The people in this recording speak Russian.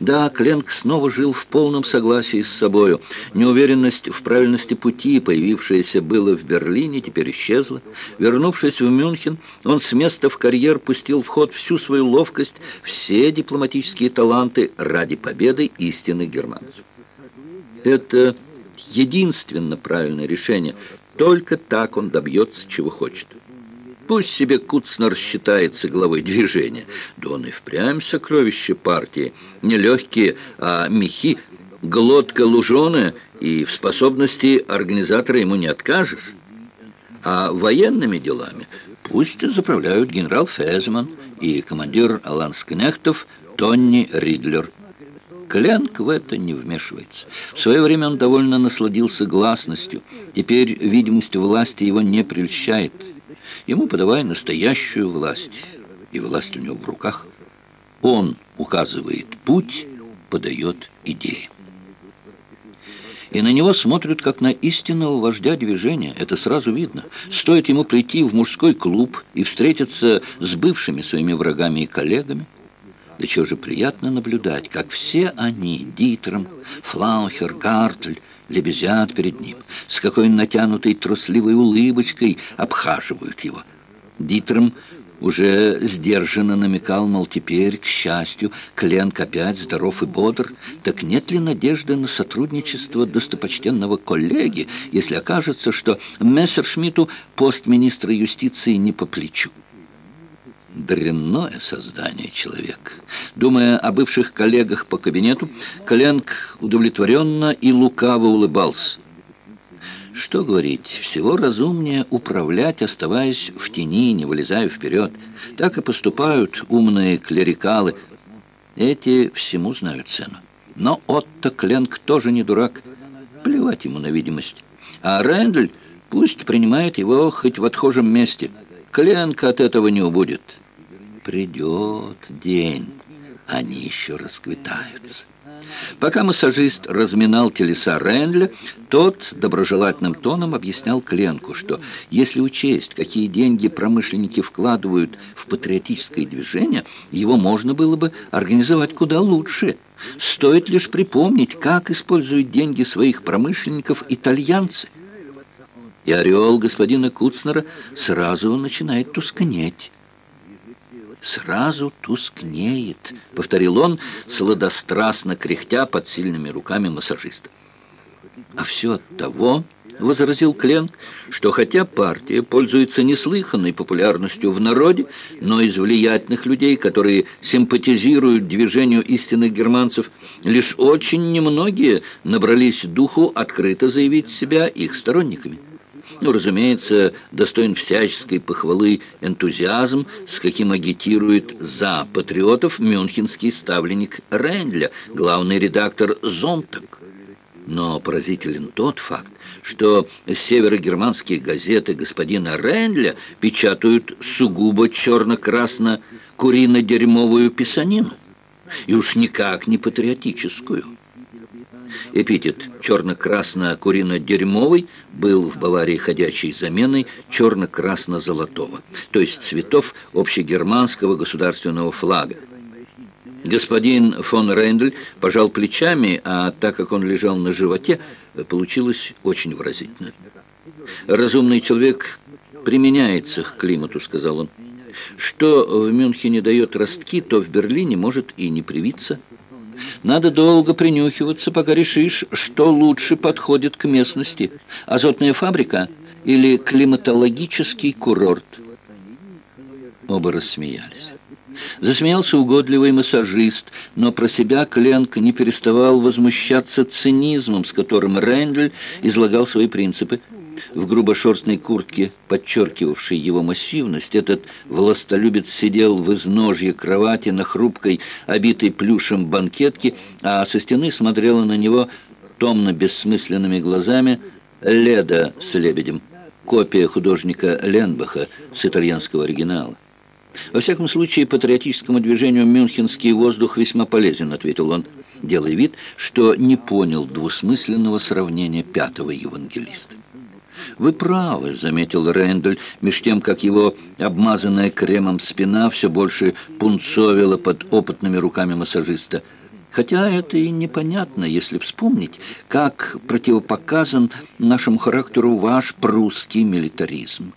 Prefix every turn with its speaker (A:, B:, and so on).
A: Да, Кленк снова жил в полном согласии с собою. Неуверенность в правильности пути, появившаяся было в Берлине, теперь исчезла. Вернувшись в Мюнхен, он с места в карьер пустил в ход всю свою ловкость, все дипломатические таланты ради победы истинных германцев. Это единственно правильное решение. Только так он добьется, чего хочет. Пусть себе Куцнер считается главой движения. Да он и впрямь сокровище партии. Не легкие, а мехи, глотка луженая, и в способности организатора ему не откажешь. А военными делами пусть заправляют генерал Фезман и командир Аланскнехтов Тонни Ридлер. Кленк в это не вмешивается. В свое время он довольно насладился гласностью. Теперь видимость власти его не прельщает. Ему подавай настоящую власть, и власть у него в руках. Он указывает путь, подает идеи. И на него смотрят, как на истинного вождя движения. Это сразу видно. Стоит ему прийти в мужской клуб и встретиться с бывшими своими врагами и коллегами. Да чего же приятно наблюдать, как все они, Дитром, Флаухер, Гартль, лебезят перед ним, с какой натянутой трусливой улыбочкой обхаживают его. Дитром уже сдержанно намекал, мол, теперь, к счастью, Кленк опять здоров и бодр. Так нет ли надежды на сотрудничество достопочтенного коллеги, если окажется, что Мессершмитту пост министра юстиции не по плечу? Дрянное создание человек. Думая о бывших коллегах по кабинету, Коленк удовлетворенно и лукаво улыбался. Что говорить, всего разумнее управлять, оставаясь в тени, не вылезая вперед. Так и поступают умные клерикалы. Эти всему знают цену. Но Отто Кленк тоже не дурак. Плевать ему на видимость. А Рэндль пусть принимает его хоть в отхожем месте. Кленк от этого не убудет придет день, они еще расквитаются. Пока массажист разминал телеса Ренля, тот доброжелательным тоном объяснял Кленку, что если учесть, какие деньги промышленники вкладывают в патриотическое движение, его можно было бы организовать куда лучше. Стоит лишь припомнить, как используют деньги своих промышленников итальянцы. И ореол господина Куцнера сразу начинает тускнеть сразу тускнеет», — повторил он, сладострастно кряхтя под сильными руками массажиста. «А все от того, — возразил Кленк, — что хотя партия пользуется неслыханной популярностью в народе, но из влиятельных людей, которые симпатизируют движению истинных германцев, лишь очень немногие набрались духу открыто заявить себя их сторонниками». Ну, разумеется, достоин всяческой похвалы энтузиазм, с каким агитирует за патриотов мюнхенский ставленник Рейнля, главный редактор «Зонтак». Но поразителен тот факт, что северогерманские газеты господина Рейнля печатают сугубо черно-красно-курино-дерьмовую писанину, и уж никак не патриотическую. Эпитет черно-красно-курино-дерьмовый был в Баварии ходячей заменой черно-красно-золотого, то есть цветов общегерманского государственного флага. Господин фон Рейндель пожал плечами, а так как он лежал на животе, получилось очень выразительно. «Разумный человек применяется к климату», — сказал он. «Что в Мюнхене дает ростки, то в Берлине может и не привиться». Надо долго принюхиваться, пока решишь, что лучше подходит к местности. Азотная фабрика или климатологический курорт. Оба рассмеялись. Засмеялся угодливый массажист, но про себя Кленк не переставал возмущаться цинизмом, с которым Рейндль излагал свои принципы. В грубошерстной куртке, подчеркивавшей его массивность, этот властолюбец сидел в изножье кровати на хрупкой, обитой плюшем банкетке, а со стены смотрела на него томно-бессмысленными глазами Леда с лебедем, копия художника Ленбаха с итальянского оригинала. «Во всяком случае, патриотическому движению «Мюнхенский воздух» весьма полезен», — ответил он, делая вид, что не понял двусмысленного сравнения пятого евангелиста. «Вы правы», — заметил Рэндаль, меж тем, как его обмазанная кремом спина все больше пунцовила под опытными руками массажиста. Хотя это и непонятно, если вспомнить, как противопоказан нашему характеру ваш прусский милитаризм.